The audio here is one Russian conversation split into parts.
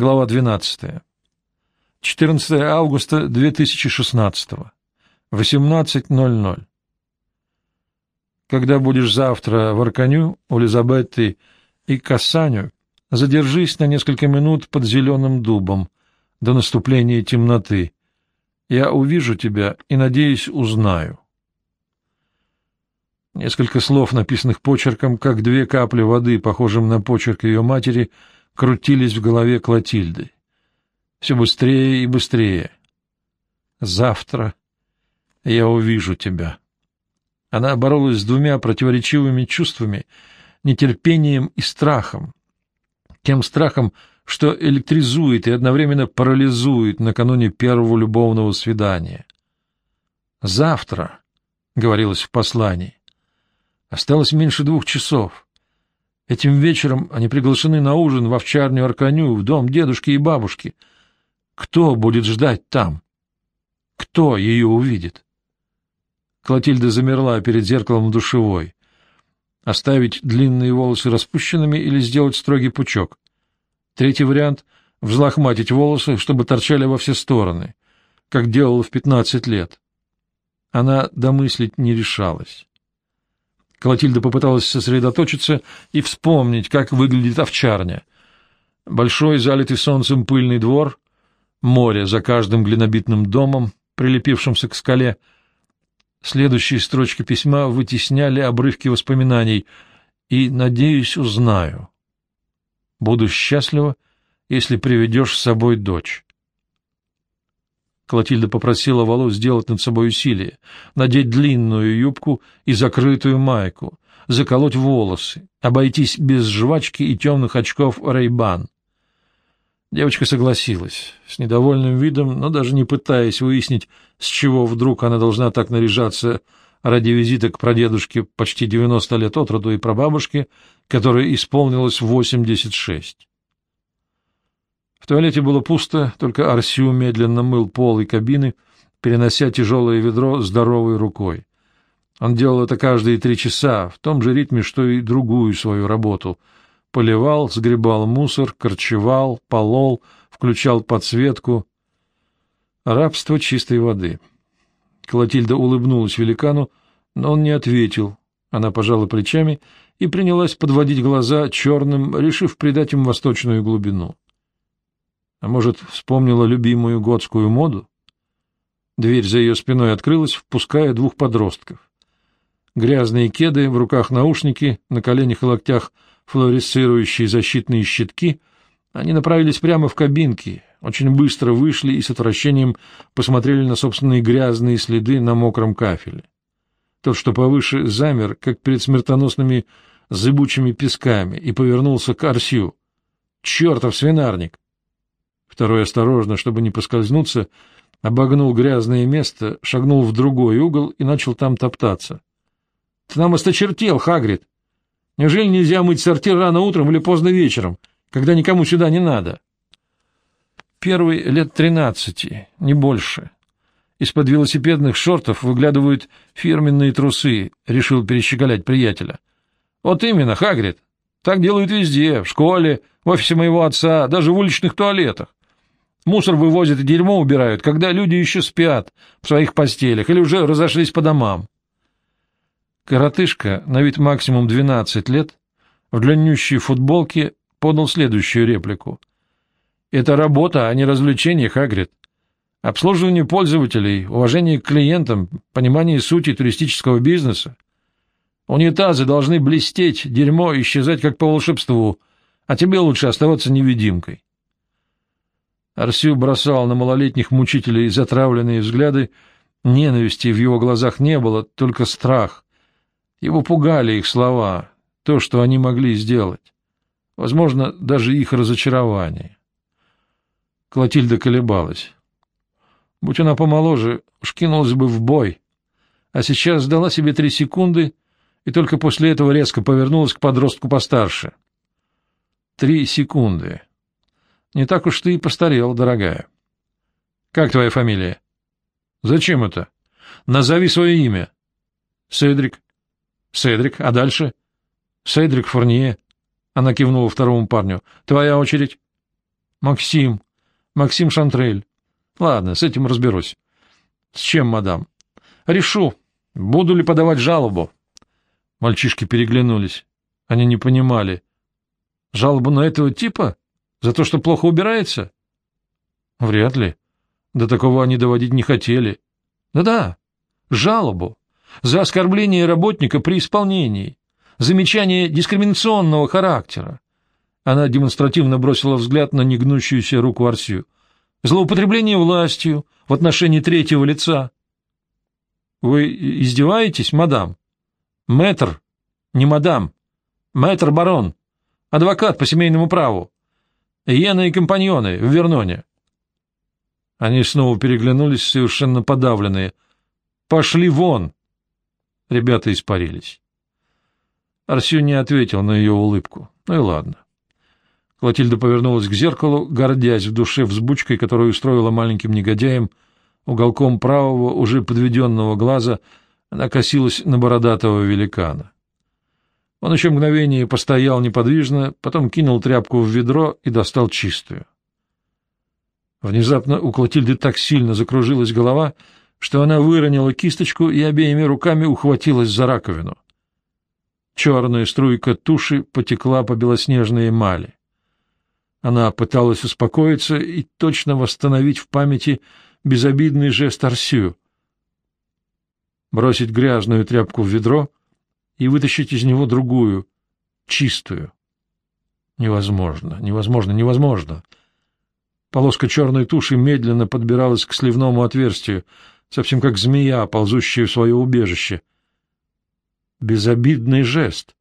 Глава 12. 14 августа 2016. 18.00. Когда будешь завтра в Арканю у Лизабетты и Кассаню, задержись на несколько минут под зеленым дубом до наступления темноты. Я увижу тебя и, надеюсь, узнаю. Несколько слов, написанных почерком, как две капли воды, похожим на почерк ее матери, крутились в голове Клотильды. Все быстрее и быстрее. Завтра я увижу тебя. Она боролась с двумя противоречивыми чувствами, нетерпением и страхом. Тем страхом, что электризует и одновременно парализует накануне первого любовного свидания. «Завтра», — говорилось в послании, — «осталось меньше двух часов». Этим вечером они приглашены на ужин в овчарню Арканю, в дом дедушки и бабушки. Кто будет ждать там? Кто ее увидит? Клотильда замерла перед зеркалом в душевой. Оставить длинные волосы распущенными или сделать строгий пучок? Третий вариант — взлохматить волосы, чтобы торчали во все стороны, как делала в пятнадцать лет. Она домыслить не решалась. Клотильда попыталась сосредоточиться и вспомнить, как выглядит овчарня. Большой, залитый солнцем пыльный двор, море за каждым глинобитным домом, прилепившимся к скале. Следующие строчки письма вытесняли обрывки воспоминаний и, надеюсь, узнаю. Буду счастлива, если приведешь с собой дочь. Клотильда попросила Валу сделать над собой усилие, надеть длинную юбку и закрытую майку, заколоть волосы, обойтись без жвачки и темных очков Рейбан. Девочка согласилась, с недовольным видом, но даже не пытаясь выяснить, с чего вдруг она должна так наряжаться ради визита к прадедушке почти 90 лет от роду и прабабушке, которой исполнилось 86. В туалете было пусто, только Арсю медленно мыл пол и кабины, перенося тяжелое ведро здоровой рукой. Он делал это каждые три часа, в том же ритме, что и другую свою работу. Поливал, сгребал мусор, корчевал, полол, включал подсветку. Рабство чистой воды. Клотильда улыбнулась великану, но он не ответил. Она пожала плечами и принялась подводить глаза черным, решив придать им восточную глубину. А может, вспомнила любимую готскую моду? Дверь за ее спиной открылась, впуская двух подростков. Грязные кеды, в руках наушники, на коленях и локтях флуоресцирующие защитные щитки. Они направились прямо в кабинки, очень быстро вышли и с отвращением посмотрели на собственные грязные следы на мокром кафеле. Тот, что повыше, замер, как перед смертоносными зыбучими песками, и повернулся к Арсю. «Чертов свинарник!» Второй осторожно, чтобы не поскользнуться, обогнул грязное место, шагнул в другой угол и начал там топтаться. — Ты нам осточертел, Хагрид! Неужели нельзя мыть сортир рано утром или поздно вечером, когда никому сюда не надо? Первый лет тринадцати, не больше. Из-под велосипедных шортов выглядывают фирменные трусы, решил перещеголять приятеля. — Вот именно, Хагрид. Так делают везде, в школе, в офисе моего отца, даже в уличных туалетах. Мусор вывозят и дерьмо убирают, когда люди еще спят в своих постелях или уже разошлись по домам. Коротышка, на вид максимум 12 лет, в длиннющей футболке подал следующую реплику. «Это работа, а не развлечение, Хагрид. Обслуживание пользователей, уважение к клиентам, понимание сути туристического бизнеса. Унитазы должны блестеть, дерьмо исчезать как по волшебству, а тебе лучше оставаться невидимкой. Арсю бросал на малолетних мучителей затравленные взгляды, ненависти в его глазах не было, только страх. Его пугали их слова, то, что они могли сделать. Возможно, даже их разочарование. Клотильда колебалась. Будь она помоложе, уж кинулась бы в бой. А сейчас сдала себе три секунды и только после этого резко повернулась к подростку постарше. Три секунды. Не так уж ты и постарел, дорогая. Как твоя фамилия? Зачем это? Назови свое имя. Седрик. Седрик, а дальше? Седрик Фурнье. Она кивнула второму парню. Твоя очередь. Максим. Максим Шантрель. Ладно, с этим разберусь. С чем, мадам? Решу. Буду ли подавать жалобу? Мальчишки переглянулись. Они не понимали. Жалобу на этого типа? За то, что плохо убирается? Вряд ли. До такого они доводить не хотели. Да-да, жалобу. За оскорбление работника при исполнении. Замечание дискриминационного характера. Она демонстративно бросила взгляд на негнущуюся руку Арсию. Злоупотребление властью в отношении третьего лица. Вы издеваетесь, мадам? Мэтр, не мадам. Мэтр барон. Адвокат по семейному праву. Иена и компаньоны в Верноне. Они снова переглянулись, совершенно подавленные. «Пошли вон!» Ребята испарились. Арсю не ответил на ее улыбку. Ну и ладно. Клотильда повернулась к зеркалу, гордясь в душе взбучкой, которую устроила маленьким негодяем, уголком правого, уже подведенного глаза, она косилась на бородатого великана. Он еще мгновение постоял неподвижно, потом кинул тряпку в ведро и достал чистую. Внезапно у Клотильды так сильно закружилась голова, что она выронила кисточку и обеими руками ухватилась за раковину. Черная струйка туши потекла по белоснежной эмали. Она пыталась успокоиться и точно восстановить в памяти безобидный жест Арсию. Бросить грязную тряпку в ведро — и вытащить из него другую, чистую. Невозможно, невозможно, невозможно. Полоска черной туши медленно подбиралась к сливному отверстию, совсем как змея, ползущая в свое убежище. Безобидный жест.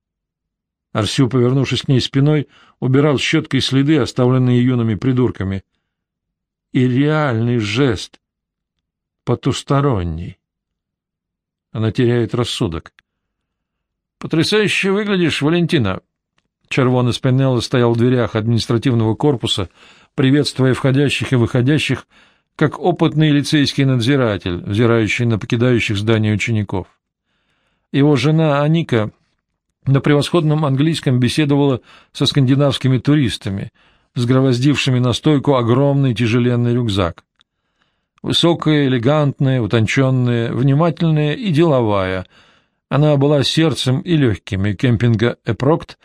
Арсю, повернувшись к ней спиной, убирал щеткой следы, оставленные юными придурками. И реальный жест. Потусторонний. Она теряет рассудок. Потрясающе выглядишь, Валентина. Червоный Спинелло стоял в дверях административного корпуса, приветствуя входящих и выходящих, как опытный лицейский надзиратель, взирающий на покидающих здание учеников. Его жена Аника на превосходном английском беседовала со скандинавскими туристами, сгровоздившими на стойку огромный тяжеленный рюкзак. Высокая, элегантная, утонченная, внимательная и деловая — она была сердцем и легкими кемпинга «Эпрокт»,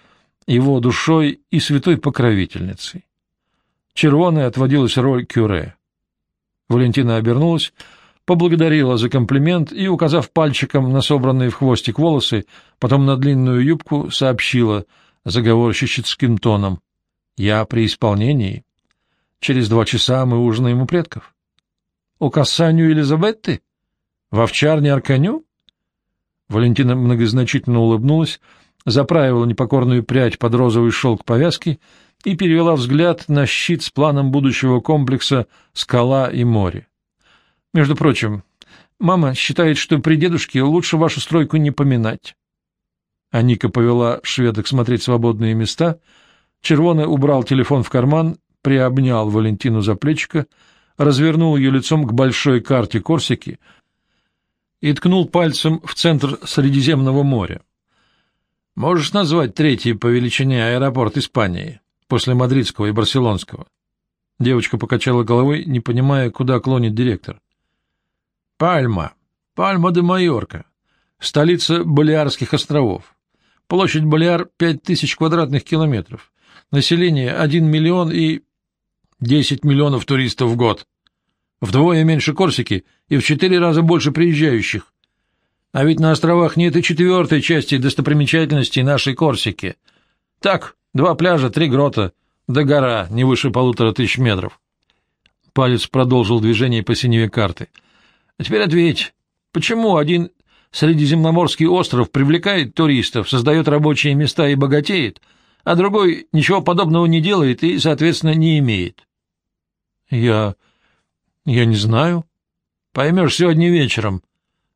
его душой и святой покровительницей. Червоной отводилась роль кюре. Валентина обернулась, поблагодарила за комплимент и, указав пальчиком на собранные в хвостик волосы, потом на длинную юбку, сообщила заговорщическим тоном. — Я при исполнении. Через два часа мы ужинаем у предков. — У Кассанию Елизабетты? В овчарне Арканю? Валентина многозначительно улыбнулась, заправила непокорную прядь под розовый шелк повязки и перевела взгляд на щит с планом будущего комплекса «Скала и море». «Между прочим, мама считает, что при дедушке лучше вашу стройку не поминать». А Ника повела шведок смотреть свободные места, Червоный убрал телефон в карман, приобнял Валентину за плечико, развернул ее лицом к большой карте Корсики — и ткнул пальцем в центр Средиземного моря. «Можешь назвать третий по величине аэропорт Испании, после мадридского и барселонского?» Девочка покачала головой, не понимая, куда клонит директор. «Пальма. Пальма де Майорка. Столица Балиарских островов. Площадь Балиар — пять тысяч квадратных километров. Население — один миллион и... десять миллионов туристов в год. Вдвое меньше Корсики и в четыре раза больше приезжающих. А ведь на островах нет и четвертой части достопримечательностей нашей Корсики. Так, два пляжа, три грота, да гора не выше полутора тысяч метров. Палец продолжил движение по синеве карты. А теперь ответь, почему один Средиземноморский остров привлекает туристов, создает рабочие места и богатеет, а другой ничего подобного не делает и, соответственно, не имеет? — Я — Я не знаю. — Поймешь сегодня вечером.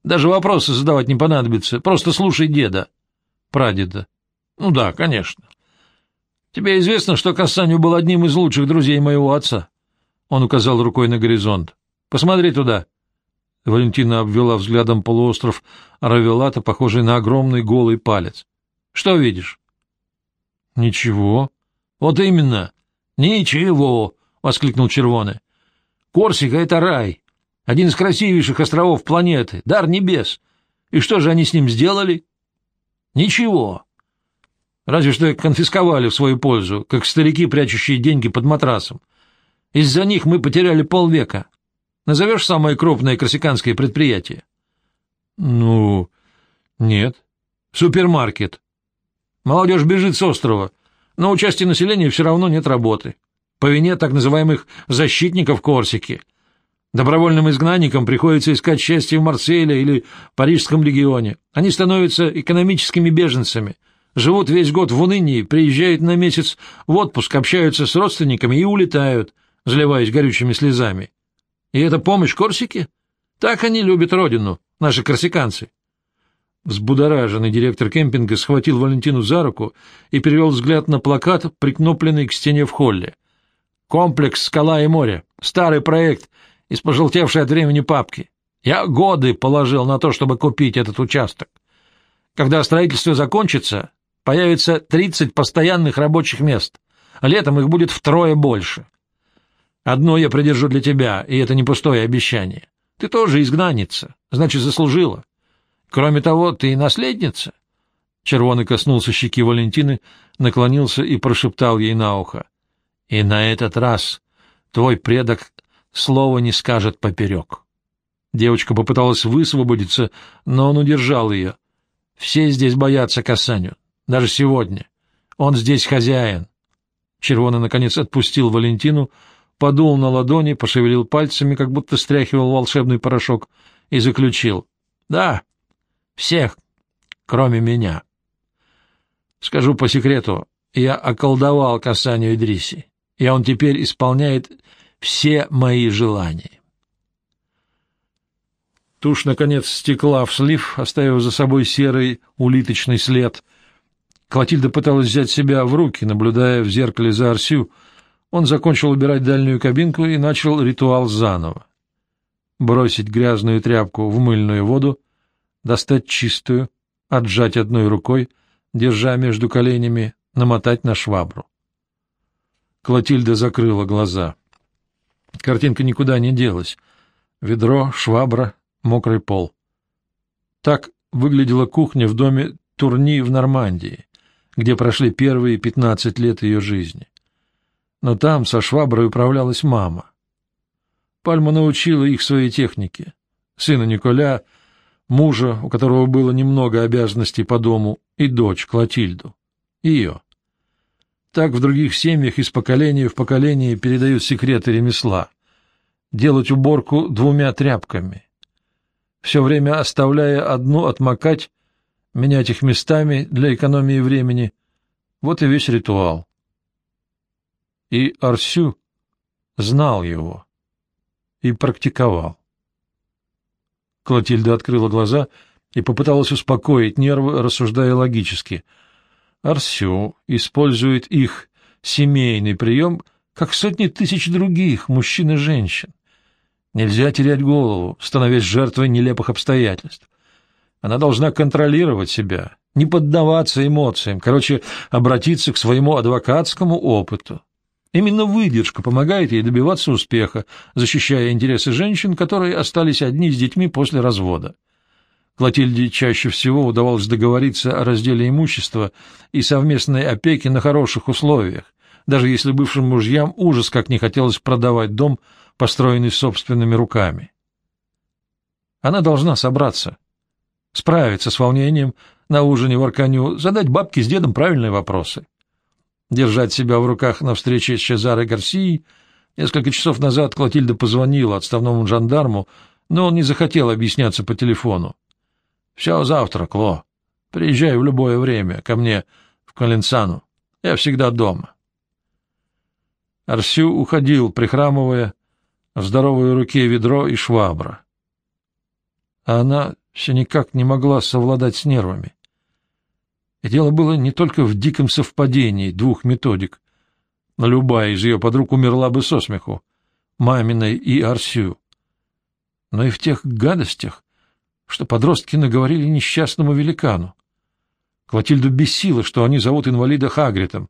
Даже вопросы задавать не понадобится. Просто слушай деда. — Прадеда. — Ну да, конечно. Тебе известно, что Кассаню был одним из лучших друзей моего отца? Он указал рукой на горизонт. — Посмотри туда. Валентина обвела взглядом полуостров Равелата, похожий на огромный голый палец. — Что видишь? — Ничего. — Вот именно. Ничего. — воскликнул Червоне. — Корсика — это рай, один из красивейших островов планеты, дар небес. И что же они с ним сделали? — Ничего. Разве что конфисковали в свою пользу, как старики, прячущие деньги под матрасом. Из-за них мы потеряли полвека. Назовешь самое крупное корсиканское предприятие? — Ну, нет. — Супермаркет. Молодежь бежит с острова, но у части населения все равно нет работы. По вине так называемых «защитников Корсики». Добровольным изгнанникам приходится искать счастье в Марселе или Парижском легионе. Они становятся экономическими беженцами, живут весь год в унынии, приезжают на месяц в отпуск, общаются с родственниками и улетают, заливаясь горючими слезами. И это помощь Корсике? Так они любят родину, наши корсиканцы. Взбудораженный директор кемпинга схватил Валентину за руку и перевел взгляд на плакат, прикнопленный к стене в холле. «Комплекс «Скала и море». Старый проект из пожелтевшей от времени папки. Я годы положил на то, чтобы купить этот участок. Когда строительство закончится, появится 30 постоянных рабочих мест. Летом их будет втрое больше. Одно я придержу для тебя, и это не пустое обещание. Ты тоже изгнанница, значит, заслужила. Кроме того, ты и наследница. Червоный коснулся щеки Валентины, наклонился и прошептал ей на ухо. — И на этот раз твой предок слова не скажет поперек. Девочка попыталась высвободиться, но он удержал ее. Все здесь боятся Касаню, даже сегодня. Он здесь хозяин. Червоный, наконец, отпустил Валентину, подул на ладони, пошевелил пальцами, как будто стряхивал волшебный порошок, и заключил. — Да, всех, кроме меня. Скажу по секрету, я околдовал касанию Идриси, и он теперь исполняет все мои желания. Тушь, наконец, стекла в слив, оставив за собой серый улиточный след. Клотильда пыталась взять себя в руки, наблюдая в зеркале за Арсю, он закончил убирать дальнюю кабинку и начал ритуал заново. Бросить грязную тряпку в мыльную воду, достать чистую, отжать одной рукой, держа между коленями, намотать на швабру. Клотильда закрыла глаза. Картинка никуда не делась. Ведро, швабра, мокрый пол. Так выглядела кухня в доме Турни в Нормандии, где прошли первые пятнадцать лет ее жизни но там со шваброй управлялась мама. Пальма научила их своей технике. Сына Николя, мужа, у которого было немного обязанностей по дому, и дочь Клотильду. Ее. Так в других семьях из поколения в поколение передают секреты ремесла. Делать уборку двумя тряпками. Все время оставляя одну отмокать, менять их местами для экономии времени. Вот и весь ритуал и Арсю знал его и практиковал. Клотильда открыла глаза и попыталась успокоить нервы, рассуждая логически. Арсю использует их семейный прием, как сотни тысяч других мужчин и женщин. Нельзя терять голову, становясь жертвой нелепых обстоятельств. Она должна контролировать себя, не поддаваться эмоциям, короче, обратиться к своему адвокатскому опыту. Именно выдержка помогает ей добиваться успеха, защищая интересы женщин, которые остались одни с детьми после развода. Клотильде чаще всего удавалось договориться о разделе имущества и совместной опеке на хороших условиях, даже если бывшим мужьям ужас как не хотелось продавать дом, построенный собственными руками. Она должна собраться, справиться с волнением, на ужине в Арканю, задать бабке с дедом правильные вопросы держать себя в руках на встрече с Чезаро Гарсией. Несколько часов назад Клотильда позвонила отставному жандарму, но он не захотел объясняться по телефону. — Все завтра, Кло. Приезжай в любое время ко мне в Коленсану. Я всегда дома. Арсю уходил, прихрамывая, в здоровой руке ведро и швабра. А она все никак не могла совладать с нервами. И дело было не только в диком совпадении двух методик, но любая из ее подруг умерла бы со смеху, маминой и Арсю, но и в тех гадостях, что подростки наговорили несчастному великану. Клотильду бесило, что они зовут инвалида Хагритом,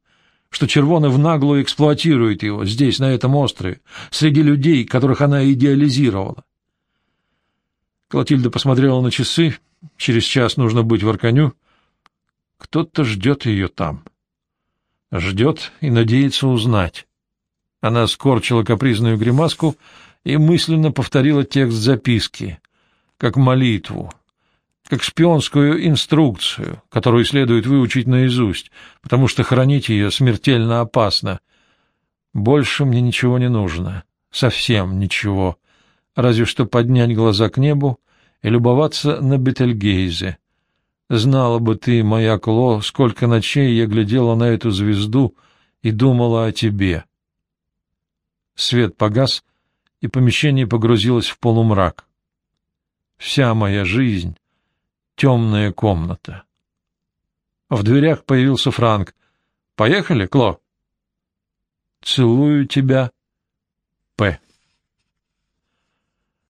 что Червона в наглую эксплуатирует его здесь, на этом острове, среди людей, которых она идеализировала. Клотильда посмотрела на часы. Через час нужно быть в Арканю. Кто-то ждет ее там. Ждет и надеется узнать. Она скорчила капризную гримаску и мысленно повторила текст записки, как молитву, как шпионскую инструкцию, которую следует выучить наизусть, потому что хранить ее смертельно опасно. Больше мне ничего не нужно, совсем ничего, разве что поднять глаза к небу и любоваться на Бетельгейзе. Знала бы ты, моя Кло, сколько ночей я глядела на эту звезду и думала о тебе. Свет погас, и помещение погрузилось в полумрак. Вся моя жизнь — темная комната. В дверях появился Франк. «Поехали, Кло?» «Целую тебя, П».